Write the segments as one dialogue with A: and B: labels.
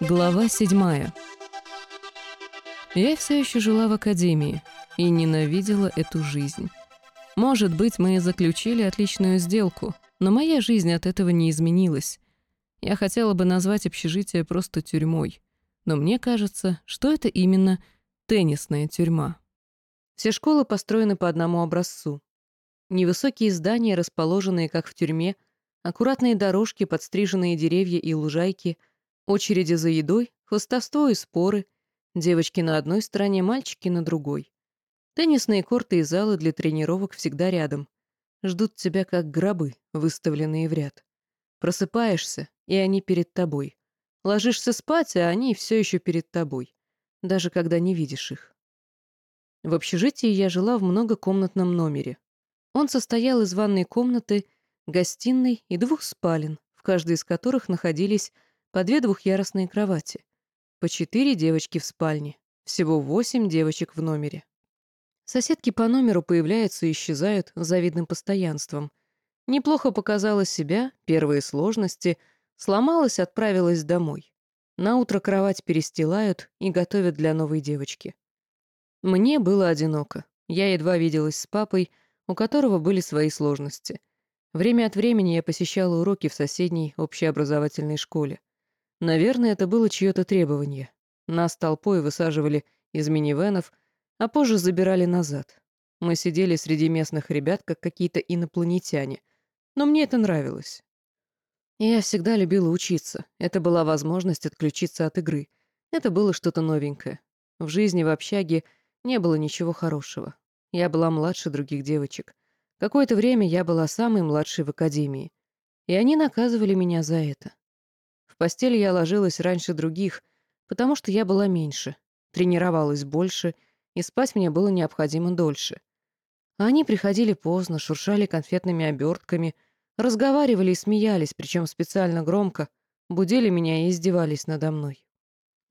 A: Глава седьмая. Я все еще жила в академии и ненавидела эту жизнь. Может быть, мы и заключили отличную сделку, но моя жизнь от этого не изменилась. Я хотела бы назвать общежитие просто тюрьмой, но мне кажется, что это именно теннисная тюрьма. Все школы построены по одному образцу. Невысокие здания, расположенные как в тюрьме, аккуратные дорожки, подстриженные деревья и лужайки — Очереди за едой, хвостовство и споры. Девочки на одной стороне, мальчики на другой. Теннисные корты и залы для тренировок всегда рядом. Ждут тебя как гробы, выставленные в ряд. Просыпаешься, и они перед тобой. Ложишься спать, а они все еще перед тобой. Даже когда не видишь их. В общежитии я жила в многокомнатном номере. Он состоял из ванной комнаты, гостиной и двух спален, в каждой из которых находились по две двухъярусные кровати, по четыре девочки в спальне, всего восемь девочек в номере. Соседки по номеру появляются и исчезают с завидным постоянством. Неплохо показала себя, первые сложности, сломалась, отправилась домой. На утро кровать перестилают и готовят для новой девочки. Мне было одиноко. Я едва виделась с папой, у которого были свои сложности. Время от времени я посещала уроки в соседней общеобразовательной школе. Наверное, это было чье-то требование. Нас толпой высаживали из минивенов, а позже забирали назад. Мы сидели среди местных ребят, как какие-то инопланетяне. Но мне это нравилось. Я всегда любила учиться. Это была возможность отключиться от игры. Это было что-то новенькое. В жизни в общаге не было ничего хорошего. Я была младше других девочек. Какое-то время я была самой младшей в академии. И они наказывали меня за это постель я ложилась раньше других, потому что я была меньше, тренировалась больше, и спать мне было необходимо дольше. А они приходили поздно, шуршали конфетными обертками, разговаривали и смеялись, причем специально громко, будили меня и издевались надо мной.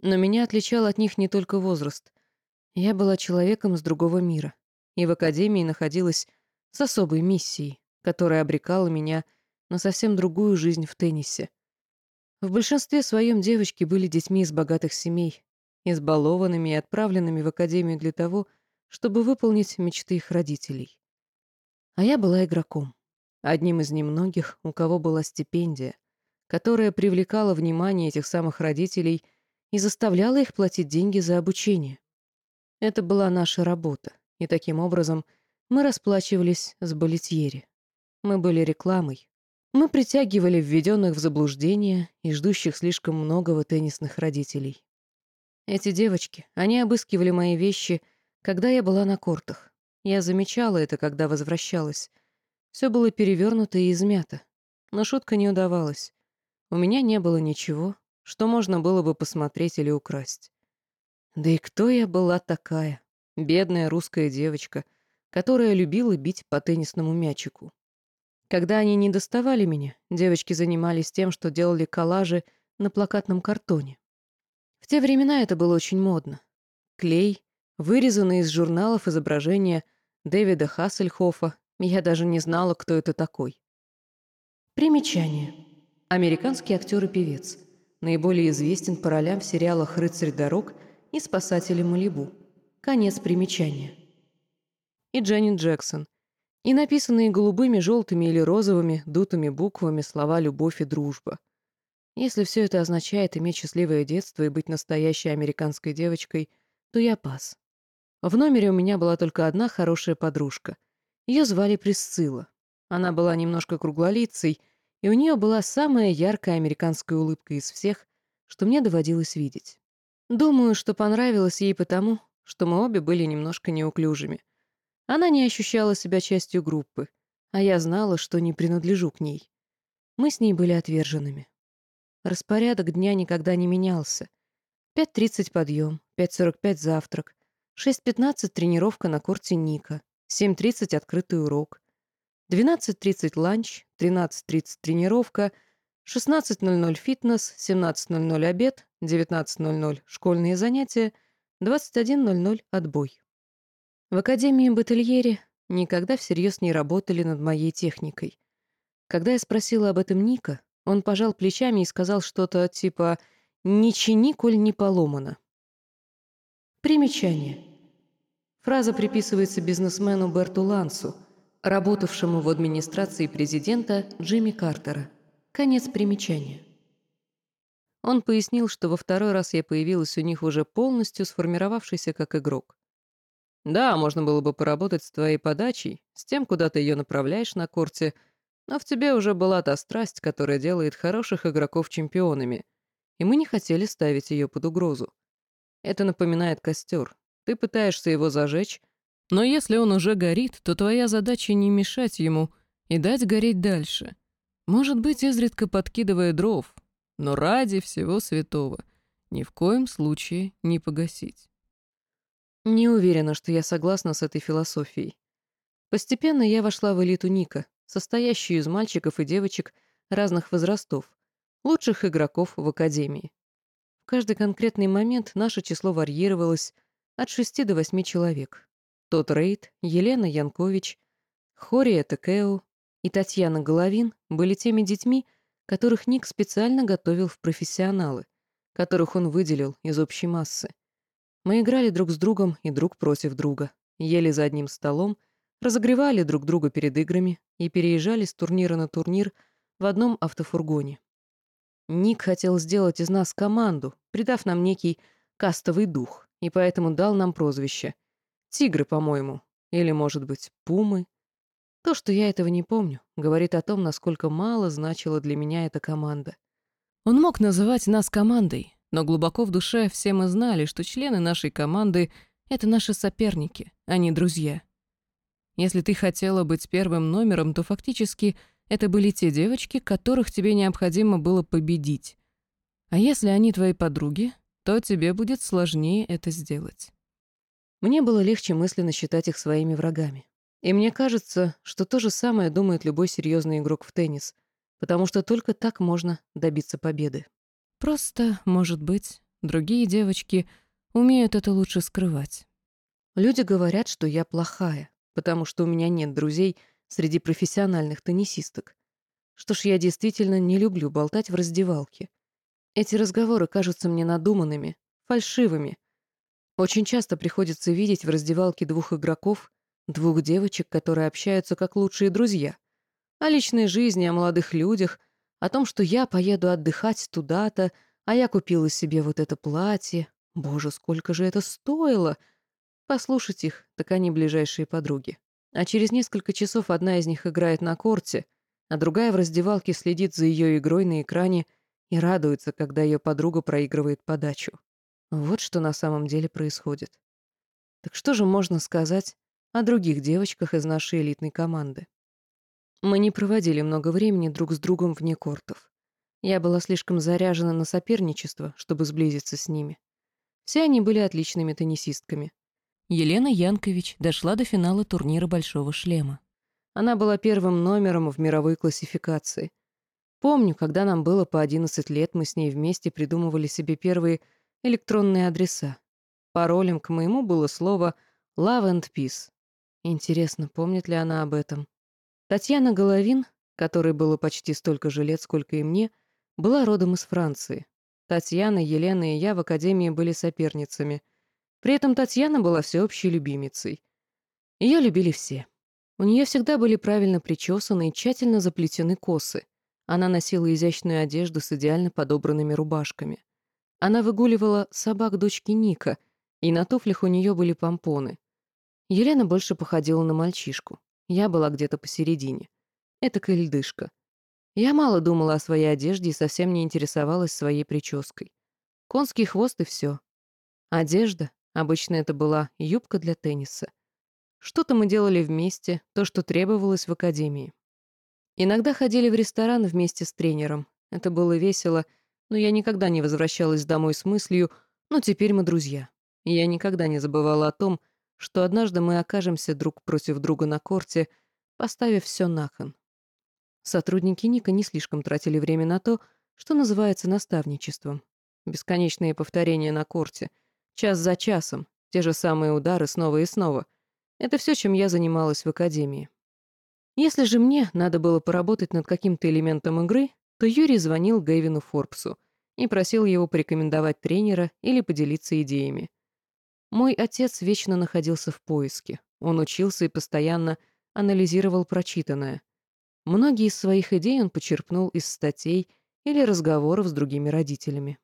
A: Но меня отличал от них не только возраст. Я была человеком из другого мира, и в академии находилась с особой миссией, которая обрекала меня на совсем другую жизнь в теннисе. В большинстве своем девочки были детьми из богатых семей, избалованными и отправленными в академию для того, чтобы выполнить мечты их родителей. А я была игроком, одним из немногих, у кого была стипендия, которая привлекала внимание этих самых родителей и заставляла их платить деньги за обучение. Это была наша работа, и таким образом мы расплачивались с балетьери. Мы были рекламой, мы притягивали введенных в заблуждение и ждущих слишком многого теннисных родителей. Эти девочки, они обыскивали мои вещи, когда я была на кортах. Я замечала это, когда возвращалась. Все было перевернуто и измято. Но шутка не удавалась. У меня не было ничего, что можно было бы посмотреть или украсть. Да и кто я была такая? Бедная русская девочка, которая любила бить по теннисному мячику. Когда они не доставали меня, девочки занимались тем, что делали коллажи на плакатном картоне. В те времена это было очень модно. Клей, вырезанные из журналов изображения Дэвида Хассельхофа, я даже не знала, кто это такой. Примечание. Американский актер и певец. Наиболее известен по ролям в сериалах «Рыцарь дорог» и «Спасатели Малибу». Конец примечания. И Дженнин Джексон – и написанные голубыми, желтыми или розовыми, дутыми буквами слова «любовь» и «дружба». Если все это означает иметь счастливое детство и быть настоящей американской девочкой, то я пас. В номере у меня была только одна хорошая подружка. Ее звали Присцилла. Она была немножко круглолицей, и у нее была самая яркая американская улыбка из всех, что мне доводилось видеть. Думаю, что понравилось ей потому, что мы обе были немножко неуклюжими. Она не ощущала себя частью группы, а я знала, что не принадлежу к ней. Мы с ней были отверженными. Распорядок дня никогда не менялся. 5.30 подъем, 5.45 завтрак, 6.15 тренировка на корте Ника, 7.30 открытый урок, 12.30 ланч, 13.30 тренировка, 16.00 фитнес, 17.00 обед, 19.00 школьные занятия, 21.00 отбой. В Академии Батильере никогда всерьез не работали над моей техникой. Когда я спросила об этом Ника, он пожал плечами и сказал что-то типа «Не чини, коль не поломано». Примечание. Фраза приписывается бизнесмену Берту Лансу, работавшему в администрации президента Джимми Картера. Конец примечания. Он пояснил, что во второй раз я появилась у них уже полностью сформировавшийся как игрок. Да, можно было бы поработать с твоей подачей, с тем, куда ты ее направляешь на корте, но в тебе уже была та страсть, которая делает хороших игроков чемпионами, и мы не хотели ставить ее под угрозу. Это напоминает костер. Ты пытаешься его зажечь, но если он уже горит, то твоя задача не мешать ему и дать гореть дальше. Может быть, изредка подкидывая дров, но ради всего святого ни в коем случае не погасить. Не уверена, что я согласна с этой философией. Постепенно я вошла в элиту Ника, состоящую из мальчиков и девочек разных возрастов, лучших игроков в академии. В каждый конкретный момент наше число варьировалось от шести до восьми человек. Тот Рейд, Елена Янкович, Хория Текео и Татьяна Головин были теми детьми, которых Ник специально готовил в профессионалы, которых он выделил из общей массы. Мы играли друг с другом и друг против друга, ели за одним столом, разогревали друг друга перед играми и переезжали с турнира на турнир в одном автофургоне. Ник хотел сделать из нас команду, придав нам некий кастовый дух, и поэтому дал нам прозвище. «Тигры», по-моему. Или, может быть, «Пумы». То, что я этого не помню, говорит о том, насколько мало значила для меня эта команда. Он мог называть нас командой, но глубоко в душе все мы знали, что члены нашей команды — это наши соперники, а не друзья. Если ты хотела быть первым номером, то фактически это были те девочки, которых тебе необходимо было победить. А если они твои подруги, то тебе будет сложнее это сделать. Мне было легче мысленно считать их своими врагами. И мне кажется, что то же самое думает любой серьезный игрок в теннис, потому что только так можно добиться победы. Просто, может быть, другие девочки умеют это лучше скрывать. Люди говорят, что я плохая, потому что у меня нет друзей среди профессиональных теннисисток. Что ж, я действительно не люблю болтать в раздевалке. Эти разговоры кажутся мне надуманными, фальшивыми. Очень часто приходится видеть в раздевалке двух игроков, Двух девочек, которые общаются как лучшие друзья. О личной жизни, о молодых людях, о том, что я поеду отдыхать туда-то, а я купила себе вот это платье. Боже, сколько же это стоило! Послушать их, так они ближайшие подруги. А через несколько часов одна из них играет на корте, а другая в раздевалке следит за ее игрой на экране и радуется, когда ее подруга проигрывает подачу. Вот что на самом деле происходит. Так что же можно сказать о других девочках из нашей элитной команды. Мы не проводили много времени друг с другом вне кортов. Я была слишком заряжена на соперничество, чтобы сблизиться с ними. Все они были отличными теннисистками. Елена Янкович дошла до финала турнира «Большого шлема». Она была первым номером в мировой классификации. Помню, когда нам было по 11 лет, мы с ней вместе придумывали себе первые электронные адреса. Паролем к моему было слово «Love and Peace». Интересно, помнит ли она об этом? Татьяна Головин, которой было почти столько же лет, сколько и мне, была родом из Франции. Татьяна, Елена и я в академии были соперницами. При этом Татьяна была всеобщей любимицей. Ее любили все. У нее всегда были правильно причесаны и тщательно заплетены косы. Она носила изящную одежду с идеально подобранными рубашками. Она выгуливала собак дочки Ника, и на туфлях у нее были помпоны. Елена больше походила на мальчишку. Я была где-то посередине. Это льдышка. Я мало думала о своей одежде и совсем не интересовалась своей прической. Конский хвост и все. Одежда, обычно это была юбка для тенниса. Что-то мы делали вместе, то, что требовалось в академии. Иногда ходили в ресторан вместе с тренером. Это было весело, но я никогда не возвращалась домой с мыслью «ну теперь мы друзья». Я никогда не забывала о том, что однажды мы окажемся друг против друга на корте, поставив все на. Сотрудники Ника не слишком тратили время на то, что называется наставничеством. Бесконечные повторения на корте, час за часом, те же самые удары снова и снова. Это все, чем я занималась в академии. Если же мне надо было поработать над каким-то элементом игры, то Юрий звонил Гэвину Форбсу и просил его порекомендовать тренера или поделиться идеями. Мой отец вечно находился в поиске. Он учился и постоянно анализировал прочитанное. Многие из своих идей он почерпнул из статей или разговоров с другими родителями.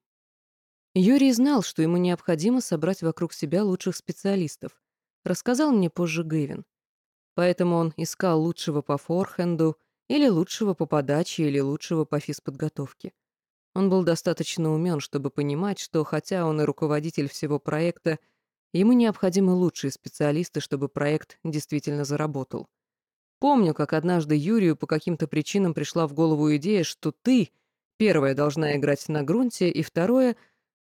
A: Юрий знал, что ему необходимо собрать вокруг себя лучших специалистов. Рассказал мне позже Гэвин. Поэтому он искал лучшего по форхенду, или лучшего по подаче, или лучшего по физподготовке. Он был достаточно умен, чтобы понимать, что хотя он и руководитель всего проекта, ему необходимы лучшие специалисты, чтобы проект действительно заработал. Помню, как однажды Юрию по каким-то причинам пришла в голову идея, что ты, первое, должна играть на грунте, и второе,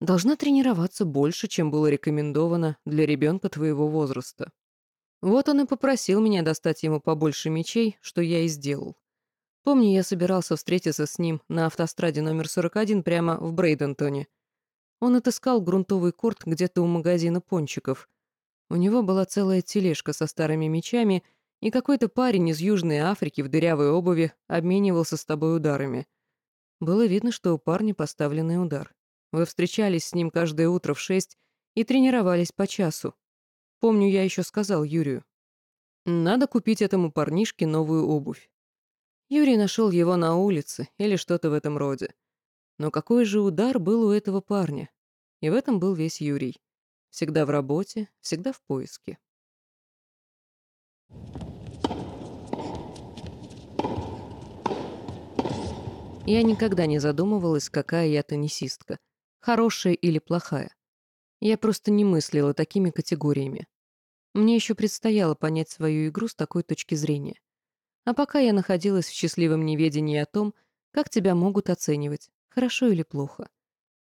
A: должна тренироваться больше, чем было рекомендовано для ребенка твоего возраста. Вот он и попросил меня достать ему побольше мечей, что я и сделал. Помню, я собирался встретиться с ним на автостраде номер 41 прямо в Брейдентоне. Он отыскал грунтовый корт где-то у магазина пончиков. У него была целая тележка со старыми мечами, и какой-то парень из Южной Африки в дырявой обуви обменивался с тобой ударами. Было видно, что у парня поставленный удар. Вы встречались с ним каждое утро в шесть и тренировались по часу. Помню, я еще сказал Юрию. Надо купить этому парнишке новую обувь. Юрий нашел его на улице или что-то в этом роде. Но какой же удар был у этого парня? И в этом был весь Юрий. Всегда в работе, всегда в поиске. Я никогда не задумывалась, какая я теннисистка. Хорошая или плохая. Я просто не мыслила такими категориями. Мне еще предстояло понять свою игру с такой точки зрения. А пока я находилась в счастливом неведении о том, как тебя могут оценивать, хорошо или плохо.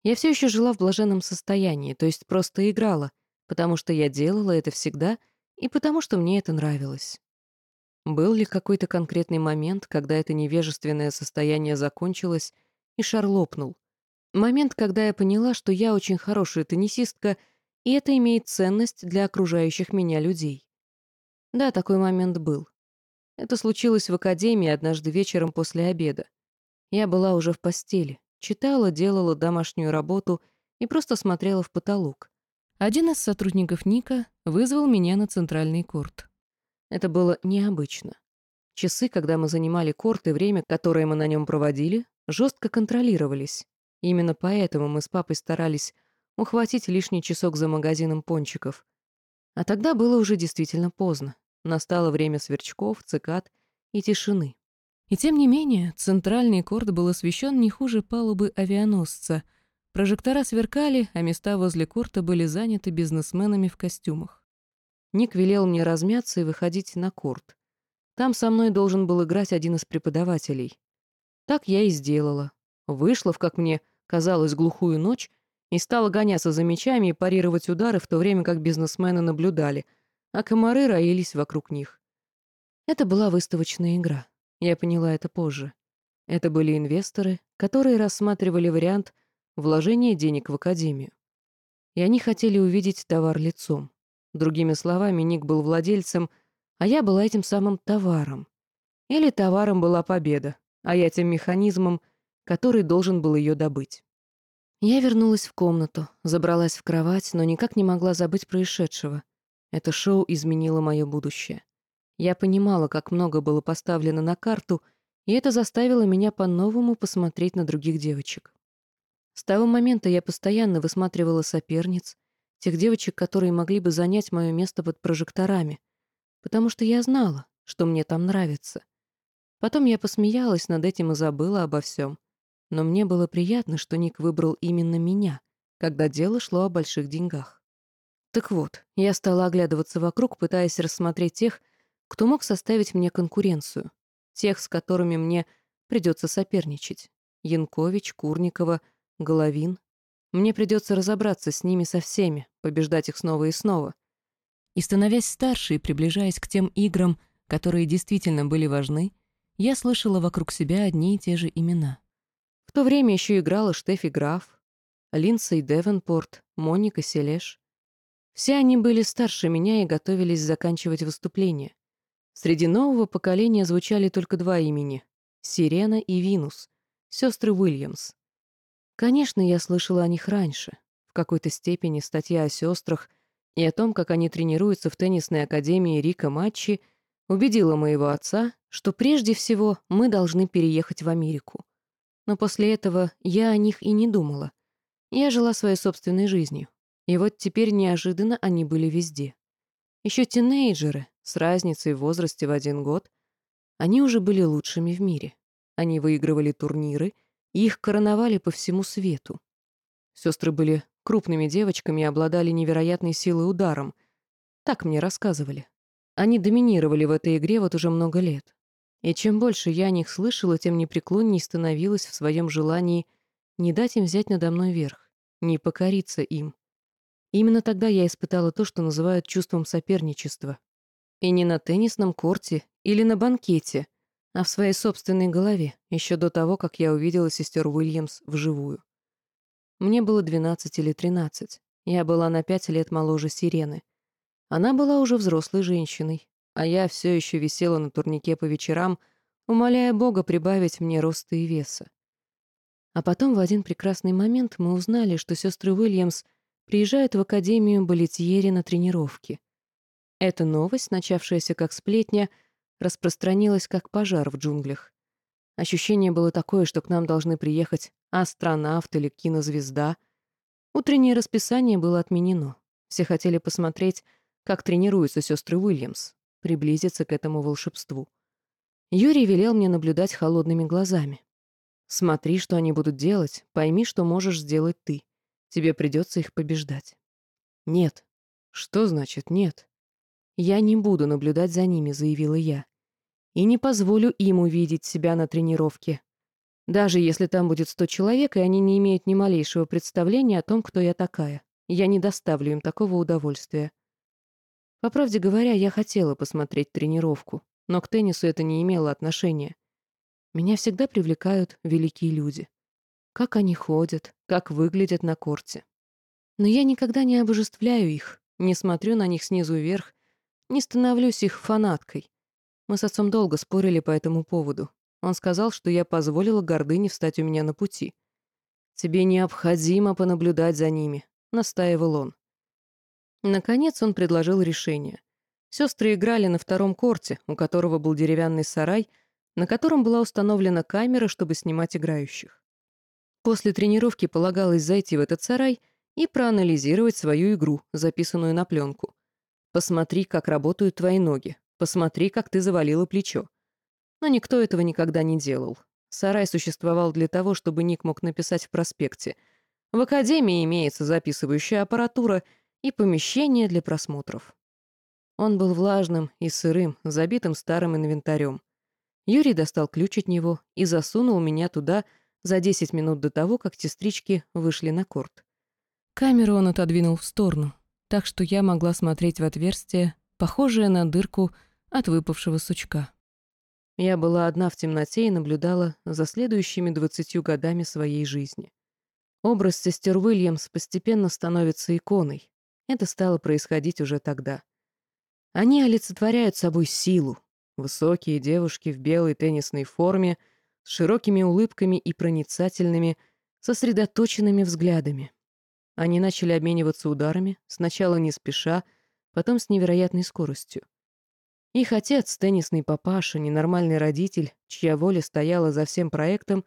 A: Я все еще жила в блаженном состоянии, то есть просто играла, потому что я делала это всегда и потому что мне это нравилось. Был ли какой-то конкретный момент, когда это невежественное состояние закончилось, и шар лопнул, Момент, когда я поняла, что я очень хорошая теннисистка, и это имеет ценность для окружающих меня людей. Да, такой момент был. Это случилось в академии однажды вечером после обеда. Я была уже в постели, читала, делала домашнюю работу и просто смотрела в потолок. Один из сотрудников Ника вызвал меня на центральный корт. Это было необычно. Часы, когда мы занимали корт и время, которое мы на нем проводили, жестко контролировались. Именно поэтому мы с папой старались ухватить лишний часок за магазином пончиков. А тогда было уже действительно поздно. Настало время сверчков, цикад и тишины. И тем не менее, центральный корт был освещен не хуже палубы авианосца. Прожектора сверкали, а места возле корта были заняты бизнесменами в костюмах. Ник велел мне размяться и выходить на корт. Там со мной должен был играть один из преподавателей. Так я и сделала. Вышла в, как мне казалось, глухую ночь и стала гоняться за мечами и парировать удары, в то время как бизнесмены наблюдали, а комары роились вокруг них. Это была выставочная игра. Я поняла это позже. Это были инвесторы, которые рассматривали вариант вложения денег в академию. И они хотели увидеть товар лицом. Другими словами, Ник был владельцем, а я была этим самым товаром. Или товаром была победа, а я тем механизмом — который должен был ее добыть. Я вернулась в комнату, забралась в кровать, но никак не могла забыть происшедшего. Это шоу изменило мое будущее. Я понимала, как много было поставлено на карту, и это заставило меня по-новому посмотреть на других девочек. С того момента я постоянно высматривала соперниц, тех девочек, которые могли бы занять мое место под прожекторами, потому что я знала, что мне там нравится. Потом я посмеялась над этим и забыла обо всем. Но мне было приятно, что Ник выбрал именно меня, когда дело шло о больших деньгах. Так вот, я стала оглядываться вокруг, пытаясь рассмотреть тех, кто мог составить мне конкуренцию, тех, с которыми мне придется соперничать. Янкович, Курникова, Головин. Мне придется разобраться с ними со всеми, побеждать их снова и снова. И становясь старше и приближаясь к тем играм, которые действительно были важны, я слышала вокруг себя одни и те же имена то время еще играла Штефи Граф, Линдсей Девенпорт, Моника Селеш. Все они были старше меня и готовились заканчивать выступление. Среди нового поколения звучали только два имени — Сирена и Винус, сестры Уильямс. Конечно, я слышала о них раньше. В какой-то степени статья о сестрах и о том, как они тренируются в теннисной академии Рика Матчи, убедила моего отца, что прежде всего мы должны переехать в Америку. Но после этого я о них и не думала. Я жила своей собственной жизнью. И вот теперь неожиданно они были везде. Еще тинейджеры, с разницей в возрасте в один год, они уже были лучшими в мире. Они выигрывали турниры, и их короновали по всему свету. Сестры были крупными девочками и обладали невероятной силой ударом. Так мне рассказывали. Они доминировали в этой игре вот уже много лет. И чем больше я о них слышала, тем непреклонней становилась в своем желании не дать им взять надо мной верх, не покориться им. Именно тогда я испытала то, что называют чувством соперничества. И не на теннисном корте или на банкете, а в своей собственной голове, еще до того, как я увидела сестер Уильямс вживую. Мне было 12 или 13. Я была на пять лет моложе Сирены. Она была уже взрослой женщиной, а я все еще висела на турнике по вечерам, умоляя Бога прибавить мне роста и веса. А потом в один прекрасный момент мы узнали, что сестры Уильямс приезжают в Академию Балетьери на тренировки. Эта новость, начавшаяся как сплетня, распространилась как пожар в джунглях. Ощущение было такое, что к нам должны приехать астронавт или кинозвезда. Утреннее расписание было отменено. Все хотели посмотреть, как тренируются сестры Уильямс, приблизиться к этому волшебству. Юрий велел мне наблюдать холодными глазами. Смотри, что они будут делать, пойми, что можешь сделать ты. Тебе придется их побеждать. Нет. Что значит нет? Я не буду наблюдать за ними, заявила я. И не позволю им увидеть себя на тренировке. Даже если там будет сто человек, и они не имеют ни малейшего представления о том, кто я такая. Я не доставлю им такого удовольствия. По правде говоря, я хотела посмотреть тренировку, но к теннису это не имело отношения. Меня всегда привлекают великие люди. Как они ходят, как выглядят на корте. Но я никогда не обожествляю их, не смотрю на них снизу вверх, не становлюсь их фанаткой. Мы с отцом долго спорили по этому поводу. Он сказал, что я позволила гордыне встать у меня на пути. «Тебе необходимо понаблюдать за ними», — настаивал он. Наконец он предложил решение. Сестры играли на втором корте, у которого был деревянный сарай, на котором была установлена камера, чтобы снимать играющих. После тренировки полагалось зайти в этот сарай и проанализировать свою игру, записанную на пленку. Посмотри, как работают твои ноги. Посмотри, как ты завалила плечо. Но никто этого никогда не делал. Сарай существовал для того, чтобы Ник мог написать в проспекте. В академии имеется записывающая аппаратура и помещение для просмотров. Он был влажным и сырым, забитым старым инвентарем. Юрий достал ключ от него и засунул меня туда за 10 минут до того, как сестрички вышли на корт. Камеру он отодвинул в сторону, так что я могла смотреть в отверстие, похожее на дырку от выпавшего сучка. Я была одна в темноте и наблюдала за следующими двадцатью годами своей жизни. Образ сестер Уильямс постепенно становится иконой. Это стало происходить уже тогда. Они олицетворяют собой силу. Высокие девушки в белой теннисной форме, с широкими улыбками и проницательными, сосредоточенными взглядами. Они начали обмениваться ударами, сначала не спеша, потом с невероятной скоростью. Их отец, теннисный папаша, ненормальный родитель, чья воля стояла за всем проектом,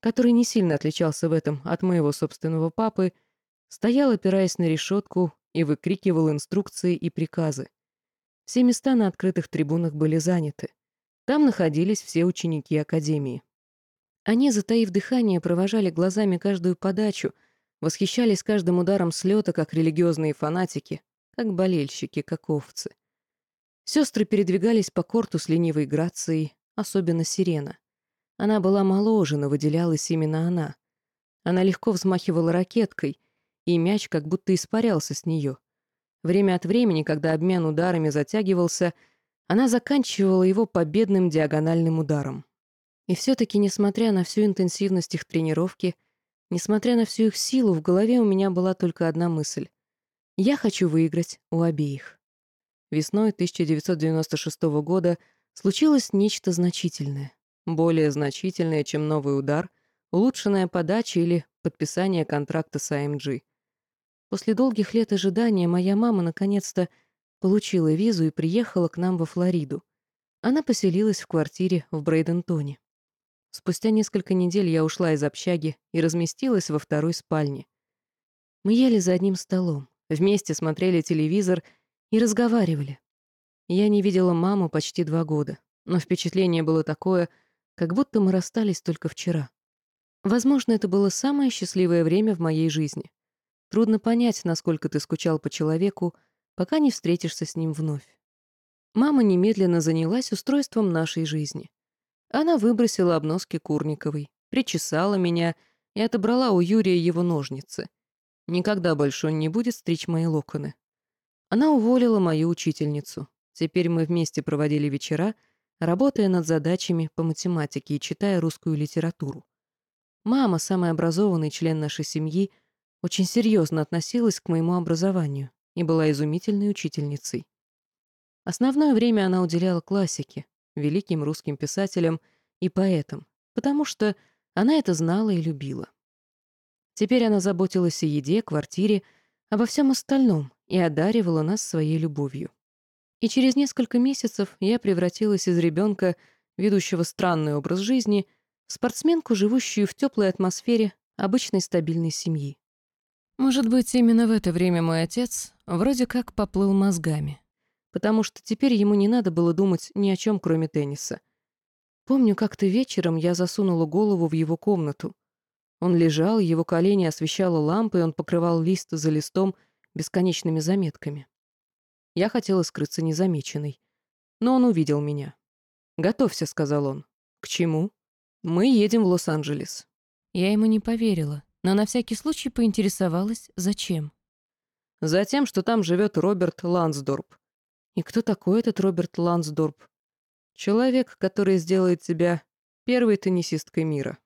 A: который не сильно отличался в этом от моего собственного папы, стоял, опираясь на решетку, и выкрикивал инструкции и приказы. Все места на открытых трибунах были заняты. Там находились все ученики Академии. Они, затаив дыхание, провожали глазами каждую подачу, восхищались каждым ударом слета, как религиозные фанатики, как болельщики, как овцы. Сестры передвигались по корту с ленивой грацией, особенно Сирена. Она была моложе, но выделялась именно она. Она легко взмахивала ракеткой, и мяч как будто испарялся с нее. Время от времени, когда обмен ударами затягивался, она заканчивала его победным диагональным ударом. И все-таки, несмотря на всю интенсивность их тренировки, несмотря на всю их силу, в голове у меня была только одна мысль. Я хочу выиграть у обеих. весной 1996 года случилось нечто значительное. Более значительное, чем новый удар, улучшенная подача или подписание контракта с AMG. После долгих лет ожидания моя мама наконец-то получила визу и приехала к нам во Флориду. Она поселилась в квартире в Брейдентоне. Спустя несколько недель я ушла из общаги и разместилась во второй спальне. Мы ели за одним столом, вместе смотрели телевизор и разговаривали. Я не видела маму почти два года, но впечатление было такое, как будто мы расстались только вчера. Возможно, это было самое счастливое время в моей жизни. Трудно понять, насколько ты скучал по человеку, пока не встретишься с ним вновь. Мама немедленно занялась устройством нашей жизни. Она выбросила обноски Курниковой, причесала меня и отобрала у Юрия его ножницы. Никогда больше он не будет стричь мои локоны. Она уволила мою учительницу. Теперь мы вместе проводили вечера, работая над задачами по математике и читая русскую литературу. Мама, самый образованный член нашей семьи, очень серьезно относилась к моему образованию и была изумительной учительницей. Основное время она уделяла классике, великим русским писателям и поэтам, потому что она это знала и любила. Теперь она заботилась о еде, квартире, обо всем остальном и одаривала нас своей любовью. И через несколько месяцев я превратилась из ребенка, ведущего странный образ жизни, в спортсменку, живущую в теплой атмосфере обычной стабильной семьи. Может быть, именно в это время мой отец вроде как поплыл мозгами потому что теперь ему не надо было думать ни о чем, кроме тенниса. Помню, как-то вечером я засунула голову в его комнату. Он лежал, его колени освещала лампа, и он покрывал лист за листом бесконечными заметками. Я хотела скрыться незамеченной. Но он увидел меня. «Готовься», — сказал он. «К чему?» «Мы едем в Лос-Анджелес». Я ему не поверила, но на всякий случай поинтересовалась, зачем. «Затем, что там живет Роберт Лансдорп. И кто такой этот Роберт Лансдорп? Человек, который сделает тебя первой теннисисткой мира.